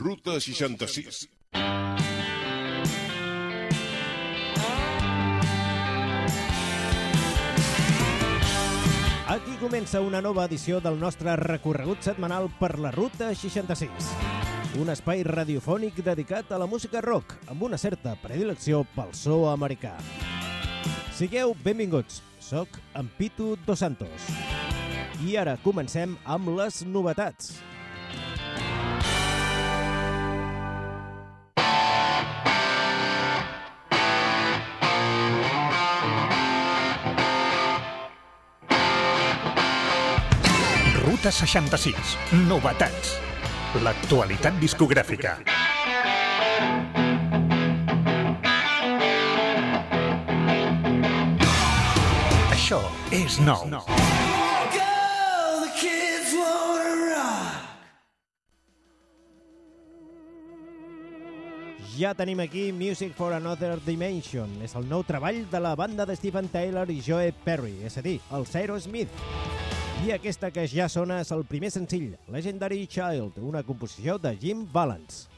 Ruta 66. Aquí comença una nova edició del nostre recorregut setmanal per la Ruta 66. Un espai radiofònic dedicat a la música rock, amb una certa predilecció pel so americà. Sigueu benvinguts, soc en Pitu Dos Santos. I ara comencem amb les novetats. 66. Novetats. L'actualitat discogràfica. Això és nou. Ja tenim aquí Music for Another Dimension. És el nou treball de la banda de Steven Taylor i Joe Perry, és a dir, el Smith. I aquesta que ja sona és el primer senzill, Legendary Child, una composició de Jim Valance.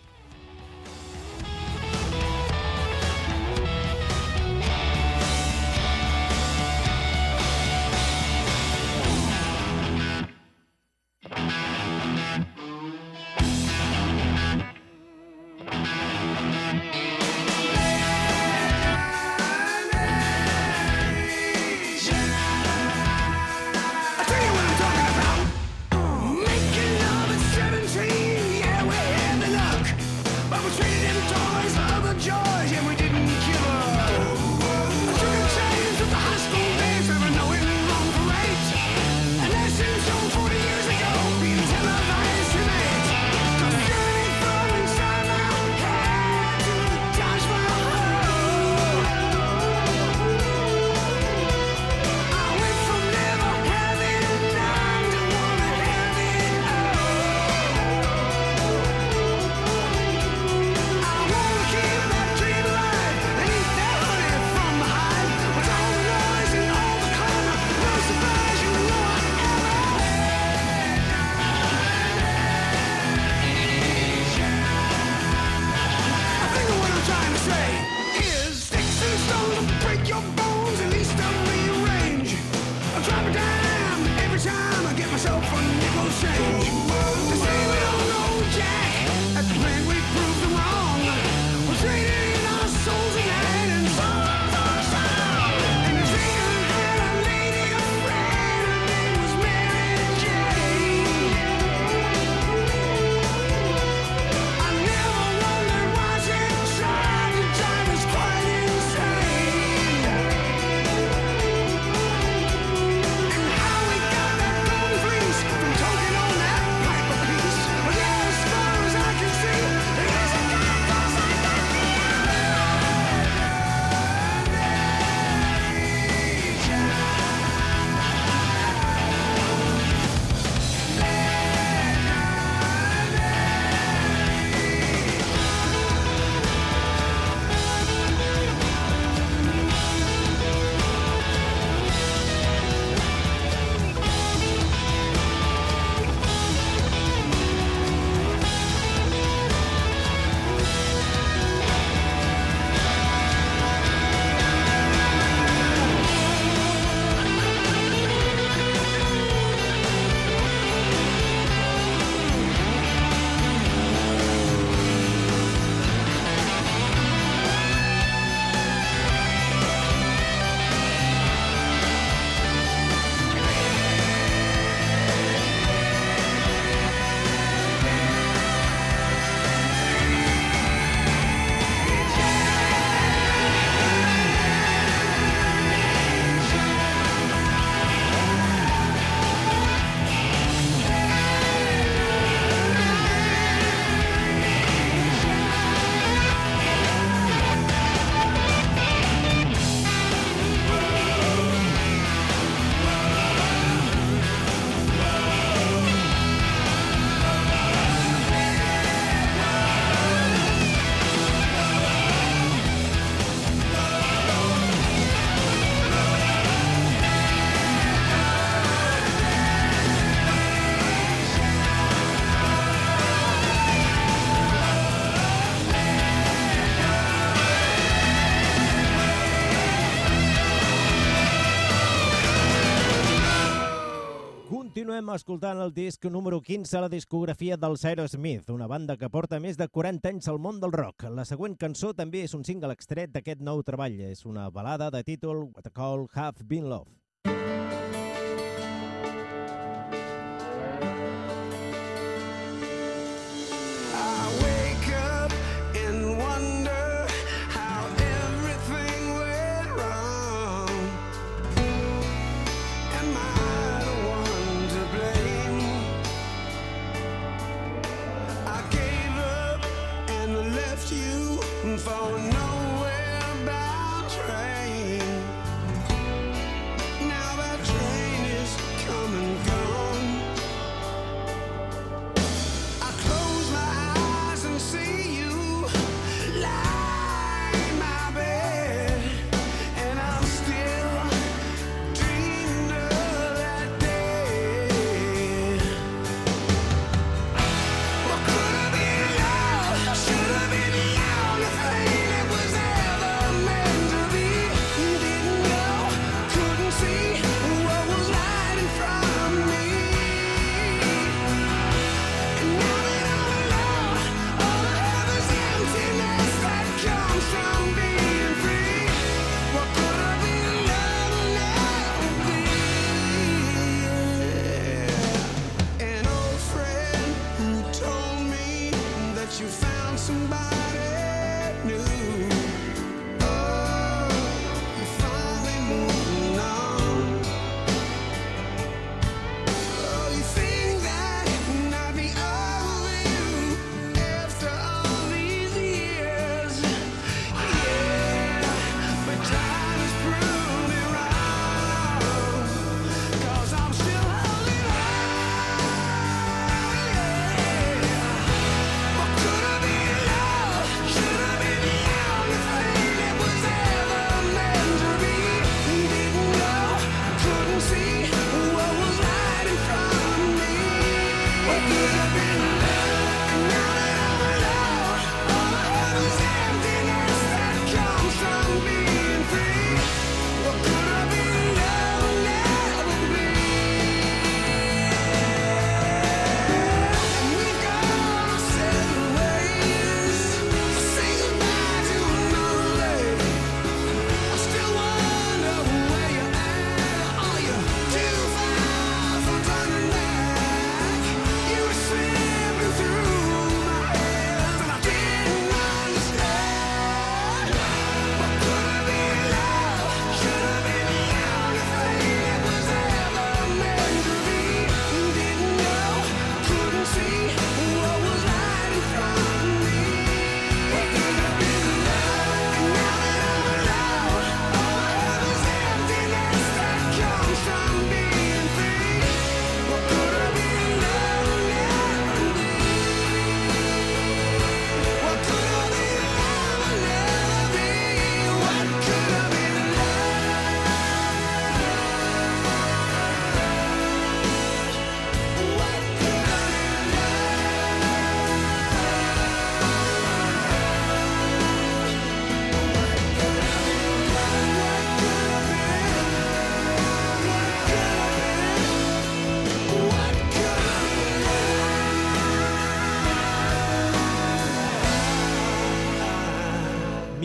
Continuem escoltant el disc número 15 a la discografia dels Aerosmith, una banda que porta més de 40 anys al món del rock. La següent cançó també és un single extret d'aquest nou treball. És una balada de títol What I Call Have Been Love.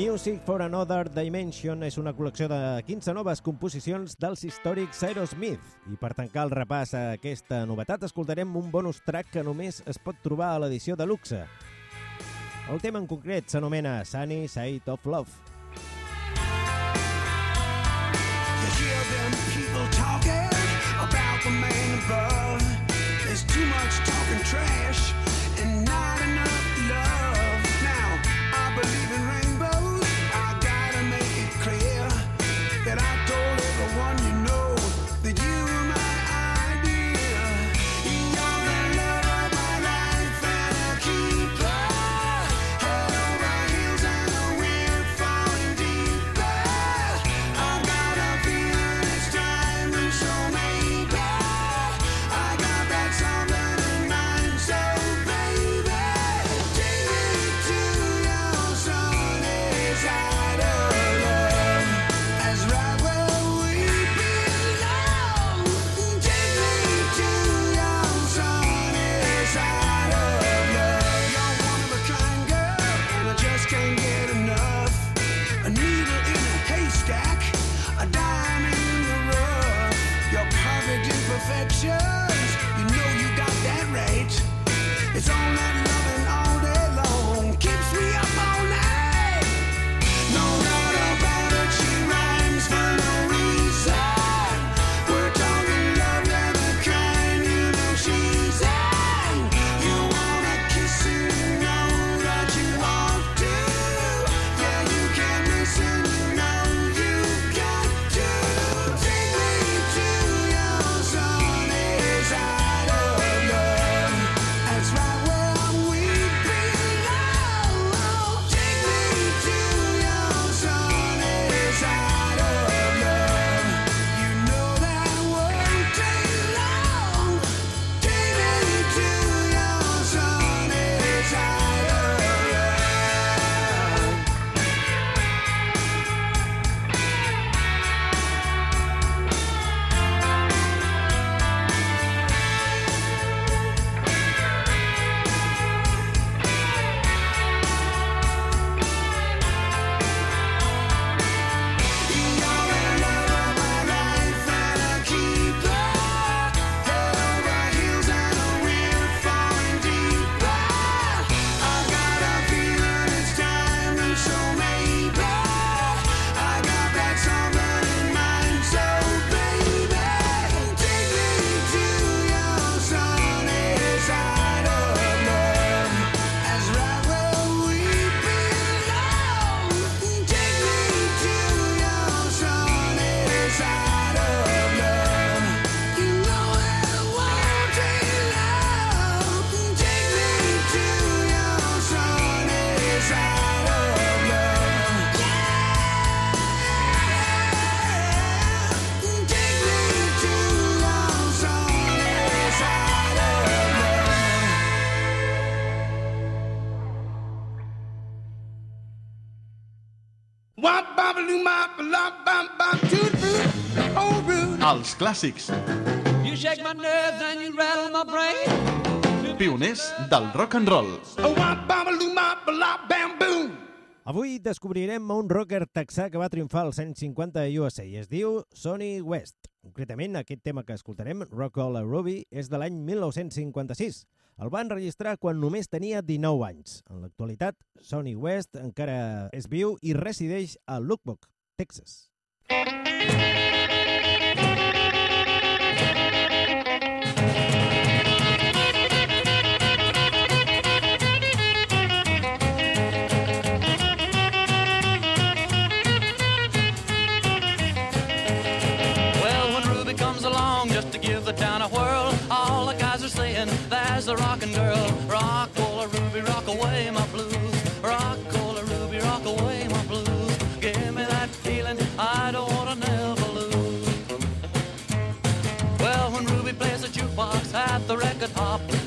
Music for Another Dimension és una col·lecció de 15 noves composicions dels històrics Aerosmith. I per tancar el repàs a aquesta novetat, escoltarem un bonus track que només es pot trobar a l'edició de luxe. El tema en concret s'anomena Sunny Side of Love. My brain. Pioners del rock and roll. Avui descobrirem un rocker texà que va triomfar als anys 50 a USA i es diu Sonny West. Concretament, aquest tema que escoltarem, Rock All a Ruby, és de l'any 1956. El va enregistrar quan només tenia 19 anys. En l'actualitat, Sonny West encara és viu i resideix a Lubbock, Texas. Well,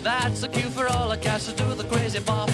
that's the cue for all the cats to do the crazy bop.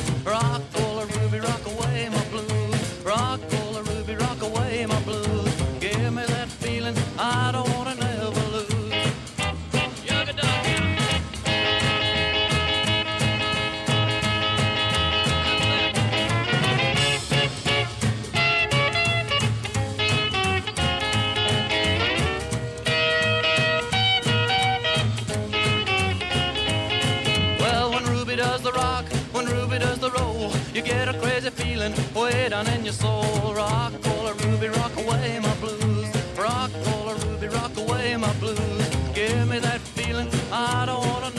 Does the rock, when Ruby does the roll, you get a crazy feeling way down in your soul. Rock, cola, Ruby, rock away my blues. Rock, cola, Ruby, rock away my blues. Give me that feeling I don't wanna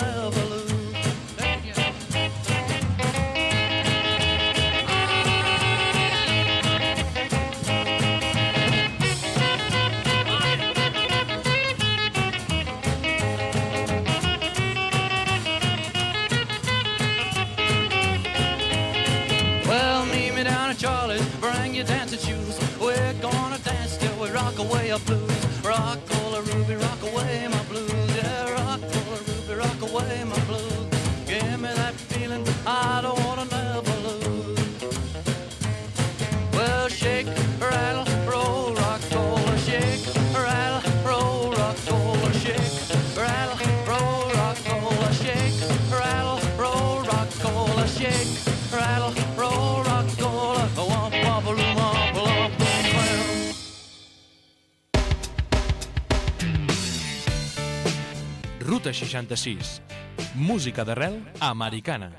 rock away our blues. Rock, cola, Ruby, rock away my Ruta 66. Música d'arrel americana.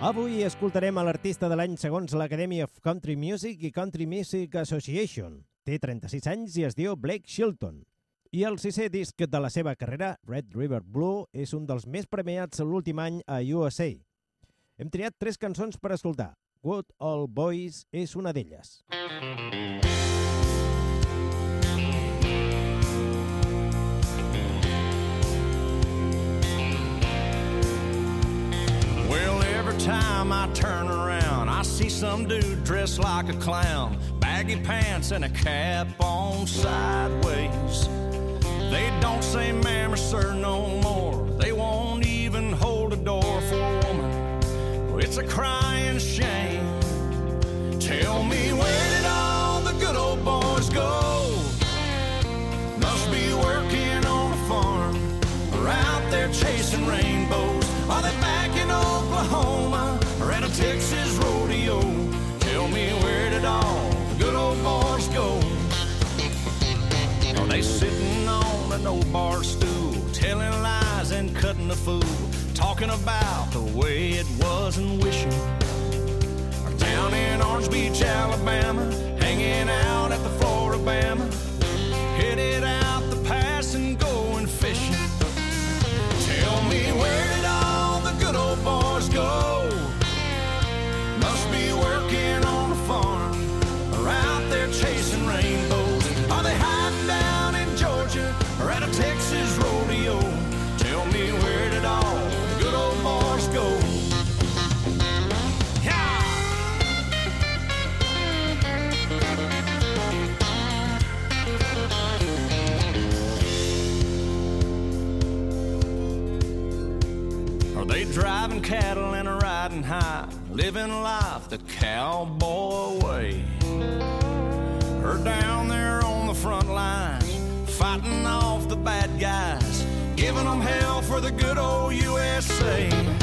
Avui escoltarem a l'artista de l'any segons l'Academy of Country Music i Country Music Association. Té 36 anys i es diu Blake Shilton. I el sisè disc de la seva carrera, Red River Blue, és un dels més premiats l'últim any a USA. Hem triat tres cançons per escoltar. Good Old Boys és una d'elles. Well, every time I turn around, I see some dude dressed like a clown, baggy pants and a cap on sideways. They don't say ma'am or sir no more. They won't even hold a door for a woman. It's a crying shame. Tell me where did all the good old boys go? Must be working on a farm or out there chasing rainbows. Oklahoma or at a Texas rodeo? Tell me where did all the good old boys go? Are they sitting on an old bar stool, telling lies and cutting the fool, talking about the way it was and wishing? Or down in Orange Beach, Alabama, hanging out at the Floribama, headed out the pass and going fishing. Tell me where go? High, living life the cowboy way. Her down there on the front line, fighting off the bad guys, giving them hell for the good old USA.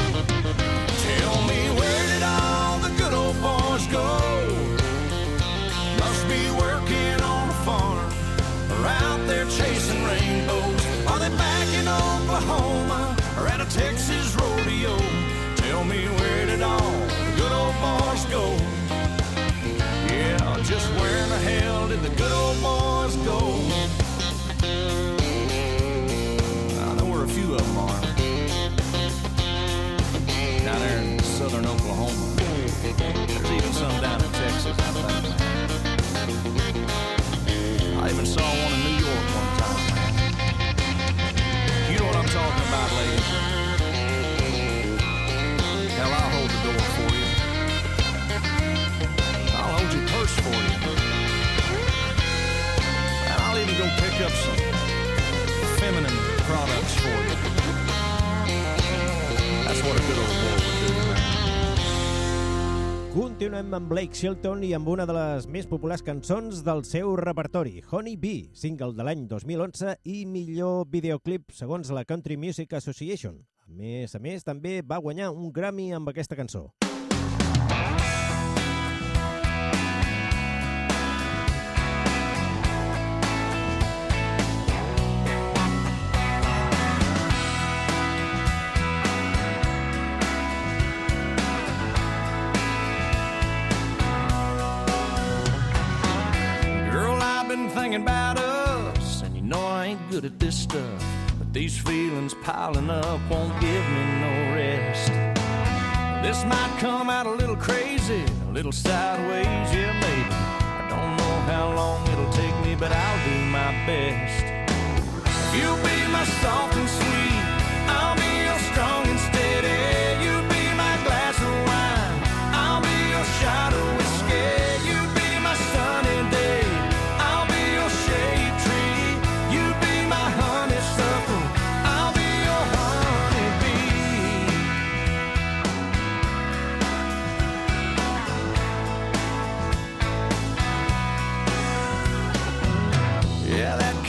Pick up some feminine products for you. That's what a good old boy would do. Continuem amb Blake Shelton i amb una de les més populars cançons del seu repertori, Honey Bee, single de l'any 2011 i millor videoclip segons la Country Music Association. A més a més, també va guanyar un Grammy amb aquesta cançó. Ain't good at this stuff. But these feelings piling up won't give me no rest. This might come out a little crazy, a little sideways, yeah, maybe. I don't know how long it'll take me, but I'll do my best. You'll be my soft and sweet,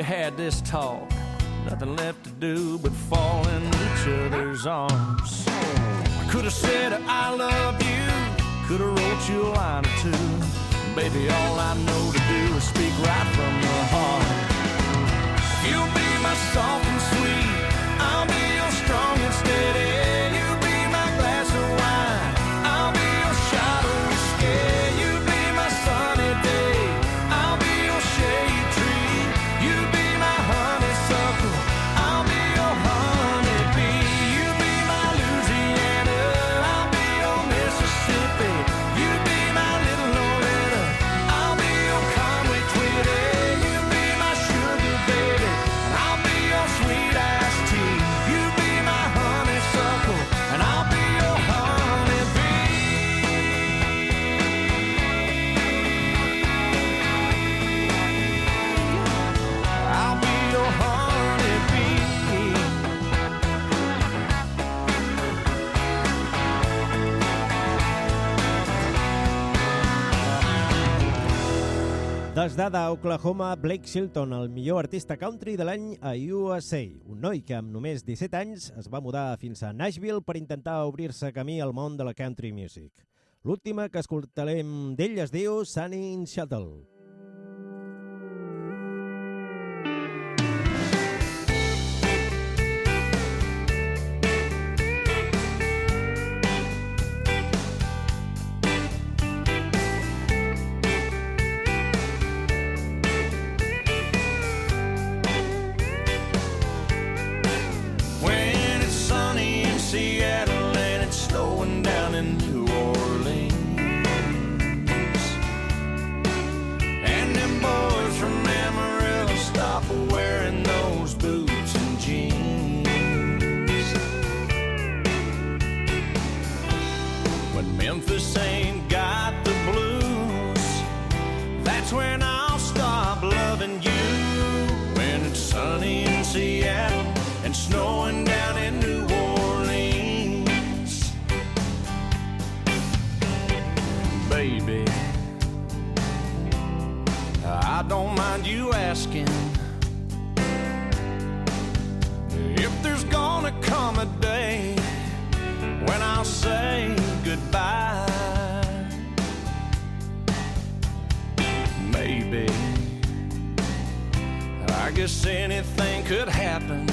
we had this talk. Nothing left to do but fall in each other's arms. I could have said I love you, could have wrote you a line or two. Baby, all I know d'Ada a Oklahoma, Blake Shelton, el millor artista country de l'any a USA. Un noi que amb només 17 anys es va mudar fins a Nashville per intentar obrir-se camí al món de la country music. L'última que escoltarem d'ell es diu Sunny in Shuttle. could happen.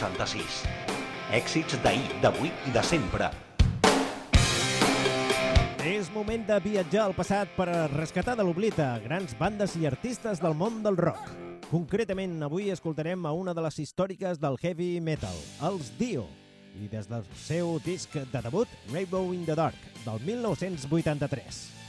66. Èxits d'ahir, d'avui i de sempre. És moment de viatjar al passat per rescatar de l'oblit a grans bandes i artistes del món del rock. Concretament, avui escoltarem a una de les històriques del heavy metal, els Dio, i des del seu disc de debut, Rainbow in the Dark, del 1983.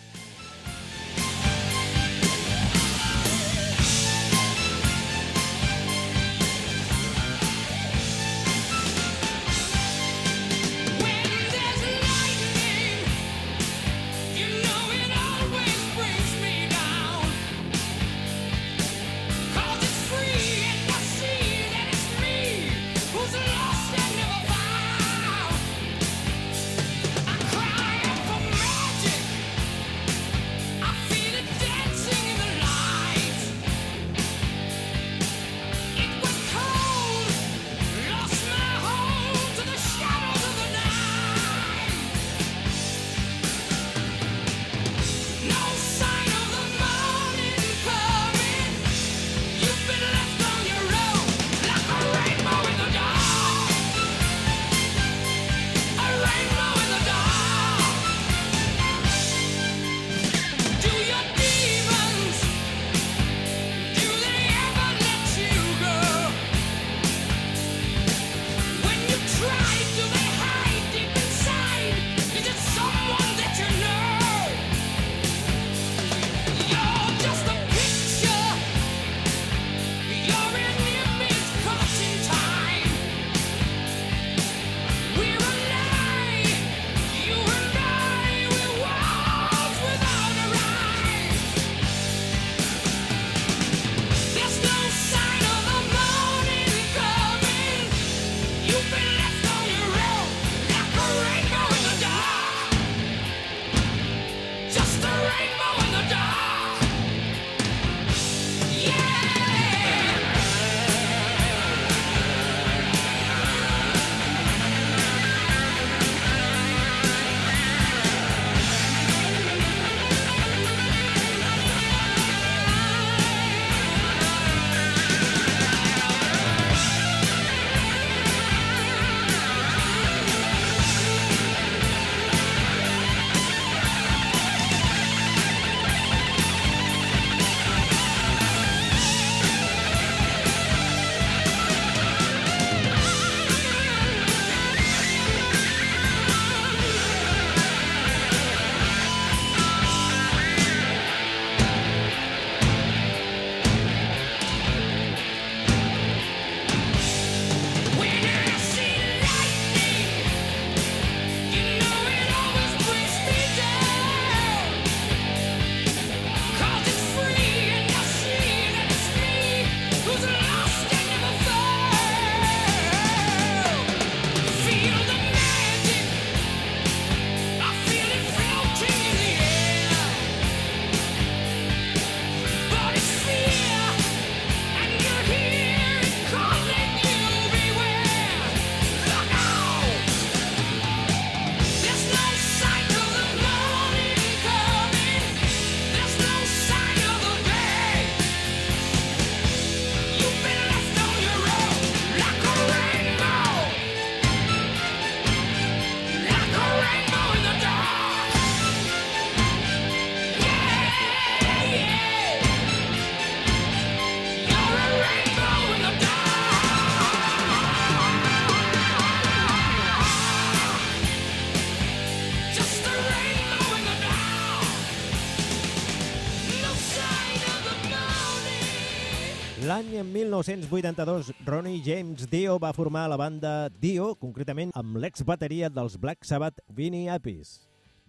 L'any 1982, Ronnie James Dio va formar la banda Dio, concretament amb l'ex-bateria dels Black Sabbath Vinnie Appis.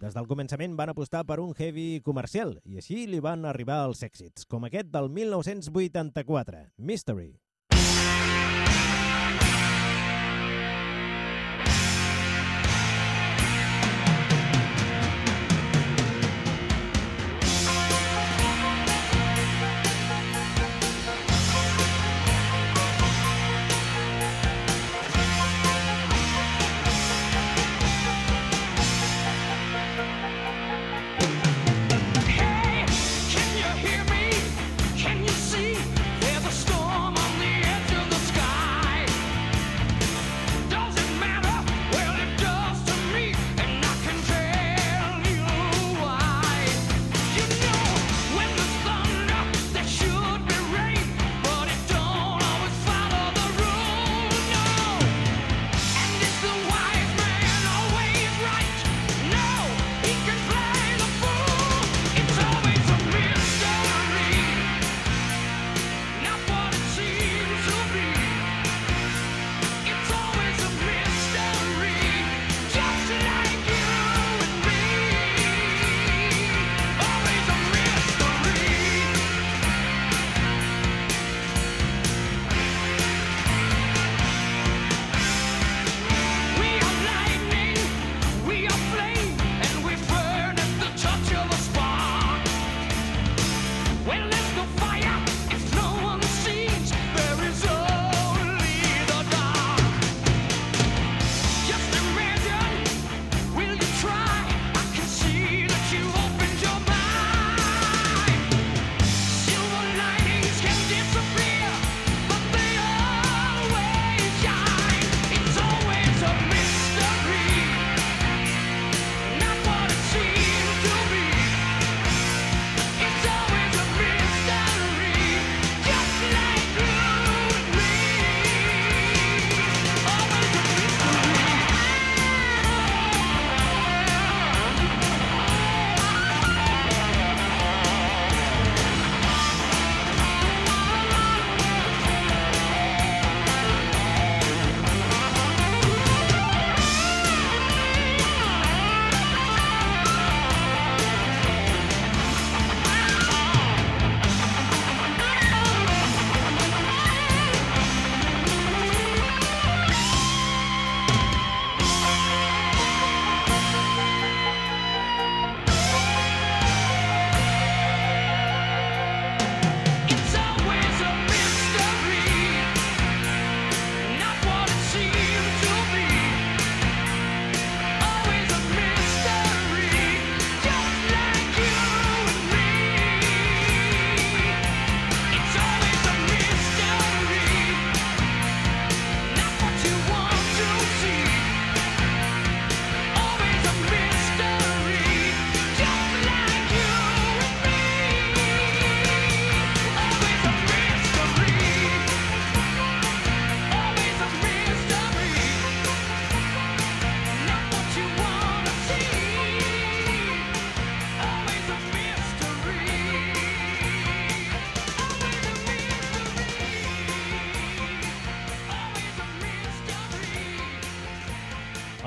Des del començament van apostar per un heavy comercial i així li van arribar els èxits, com aquest del 1984, Mystery.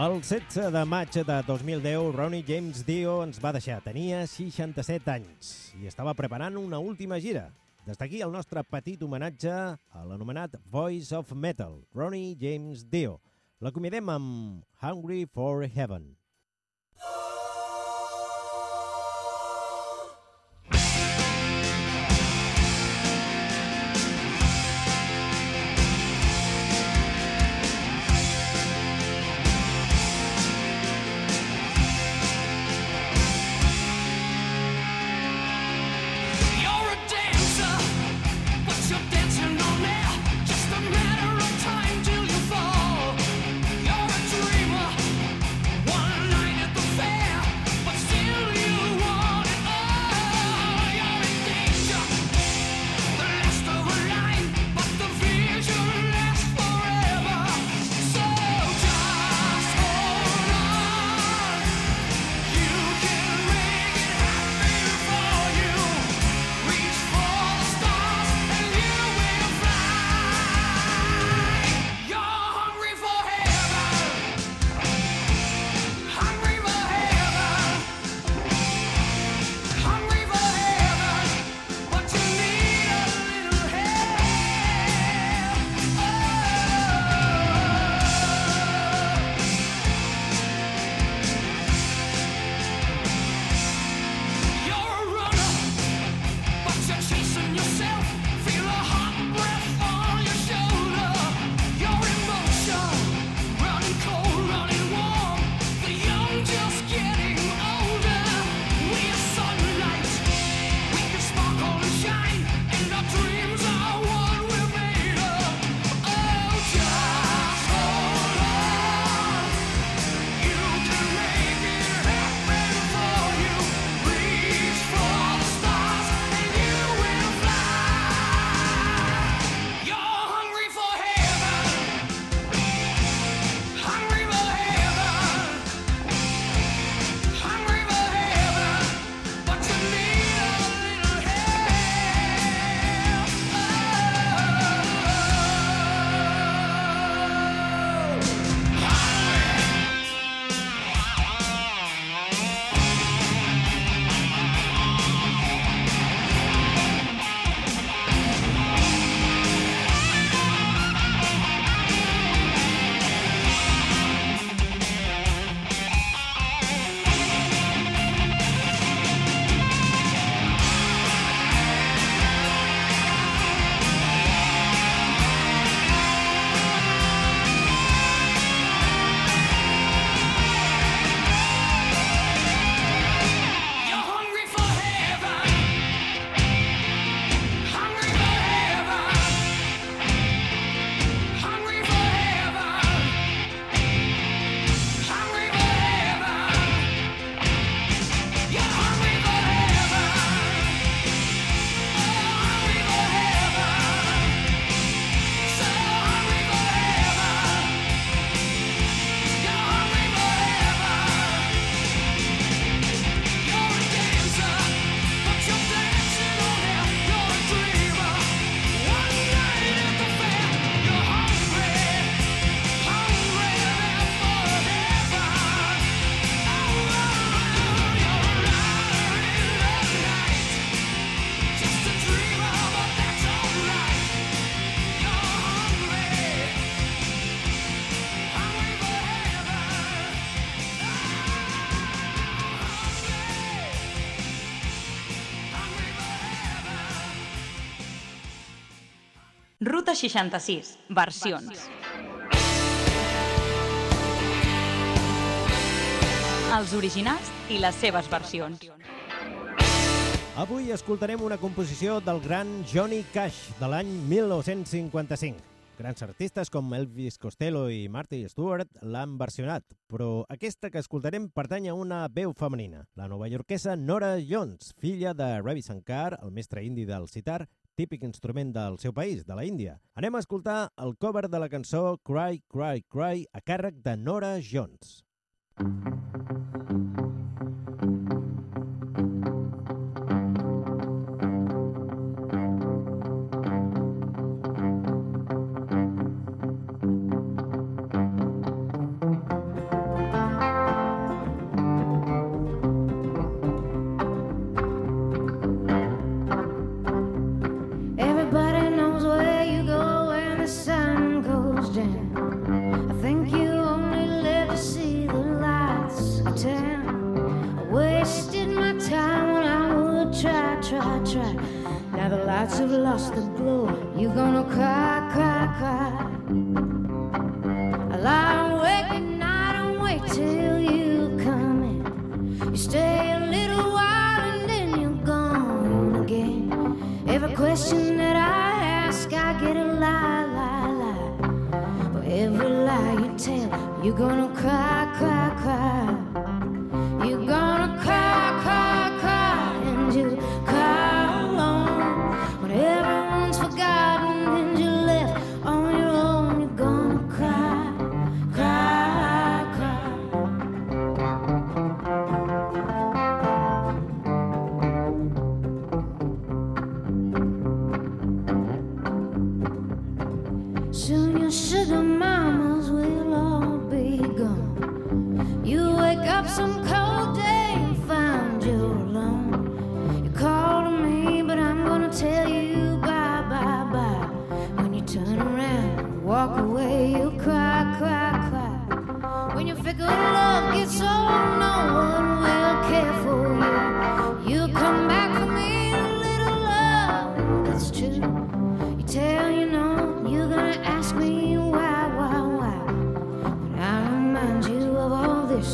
El 16 de maig de 2010, Ronnie James Dio ens va deixar. Tenia 67 anys i estava preparant una última gira. Des d'aquí el nostre petit homenatge a l'anomenat Voice of Metal, Ronnie James Dio. L'acomiadem amb Hungry for Heaven. 66, versions. Els originals i les seves versions. Avui escoltarem una composició del gran Johnny Cash de l'any 1955. Grans artistes com Elvis Costello i Marty Stewart l'han versionat, però aquesta que escoltarem pertany a una veu femenina, la nova yorkesa Nora Jones, filla de Ravi Shankar, el mestre indi del sitar, típic instrument del seu país, de la Índia. Anem a escoltar el cover de la cançó Cry, Cry, Cry a càrrec de Nora Jones. Everybody of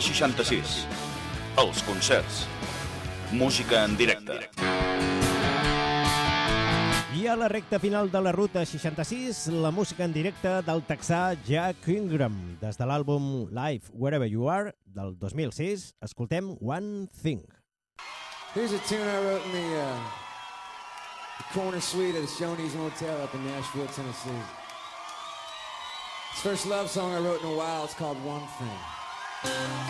66. Els concerts. Música en directe. I a la recta final de la ruta 66, la música en directe del texà Jack Ingram. Des de l'àlbum Live Wherever You Are, del 2006, escoltem One Thing. Here's a tune I wrote in the, uh, the corner suite of the Shoney's Motel up in Nashville, Tennessee. It's first love song I wrote in a while. It's called One Thing.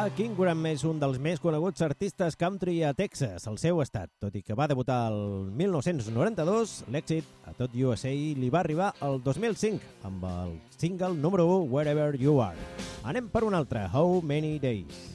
Jack Ingram és un dels més coneguts artistes country a Texas, el seu estat. Tot i que va debutar el 1992, l'èxit a tot USA li va arribar el 2005 amb el single número 1 Wherever You Are. Anem per un altre, How Many Days.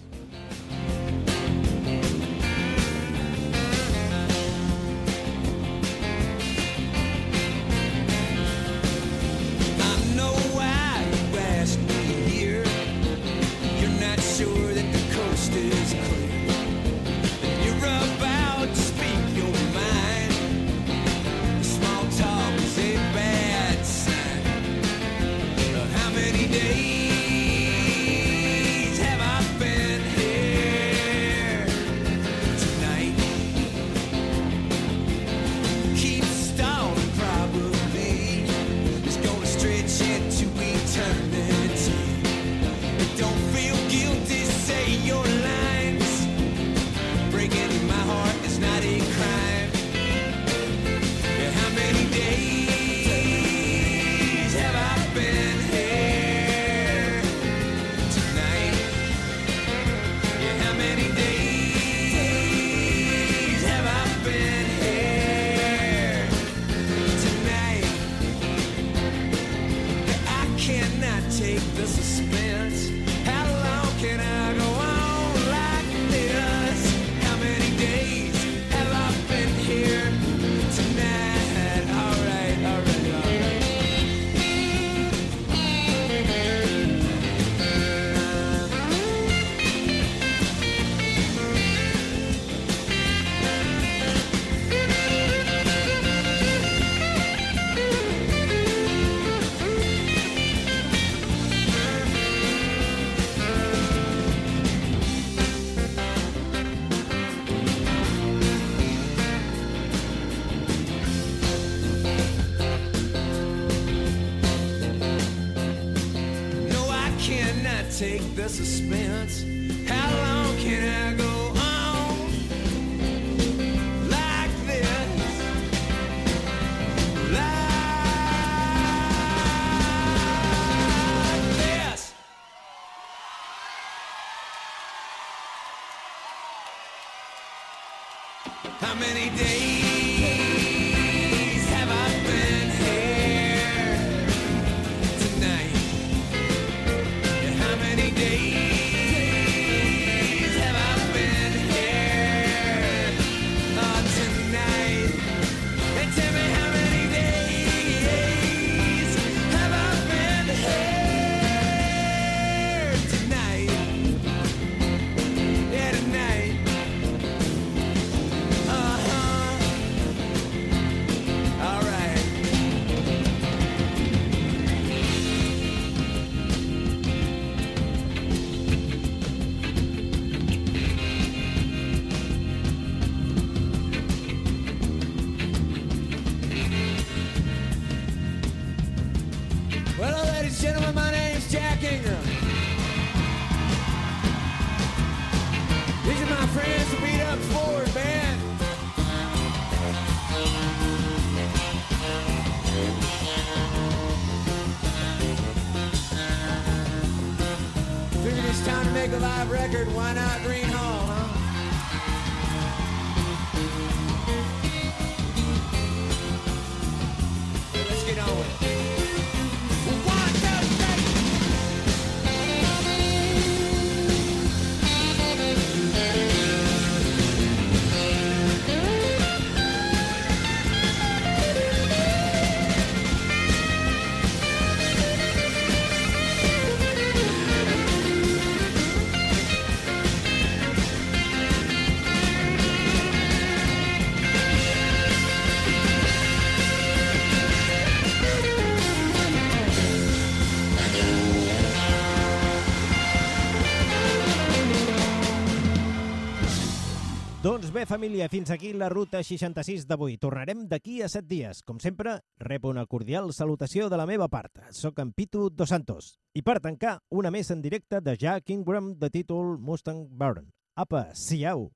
Bé, família, fins aquí la ruta 66 d'avui. Tornarem d'aquí a 7 dies. Com sempre, rep una cordial salutació de la meva part. Soc en Pitu Dos Santos. I per tancar, una més en directe de Jack Ingram de títol Mustang Burn. Apa, siau!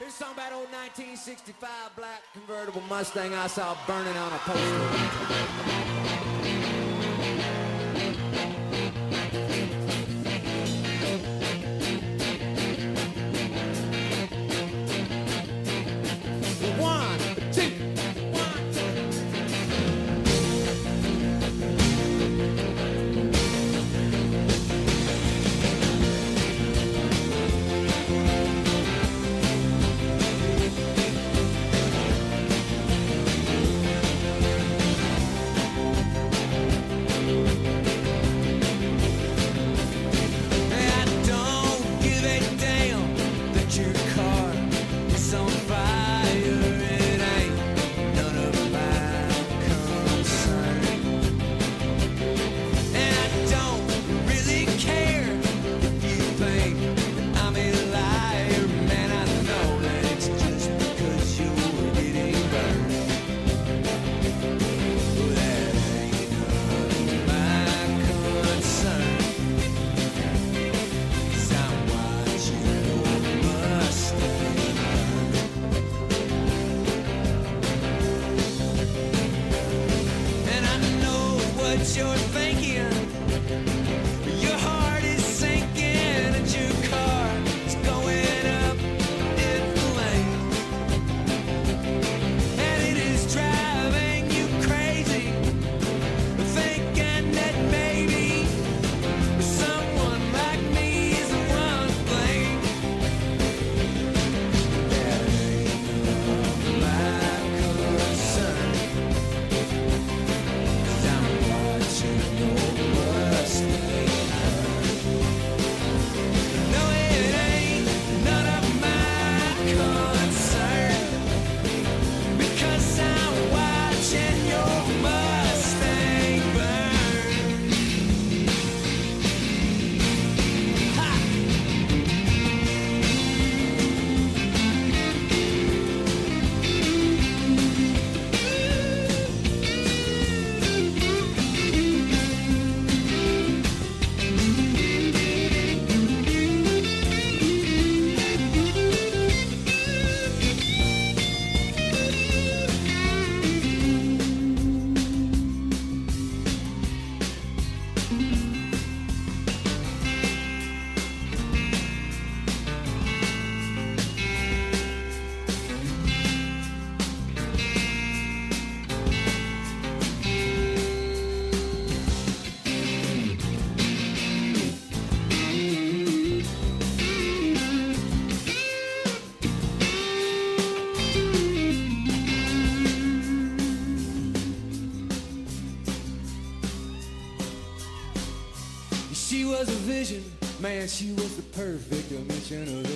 Here's something about old 1965 black convertible Mustang I saw burning on a poster. She was the perfect dimension of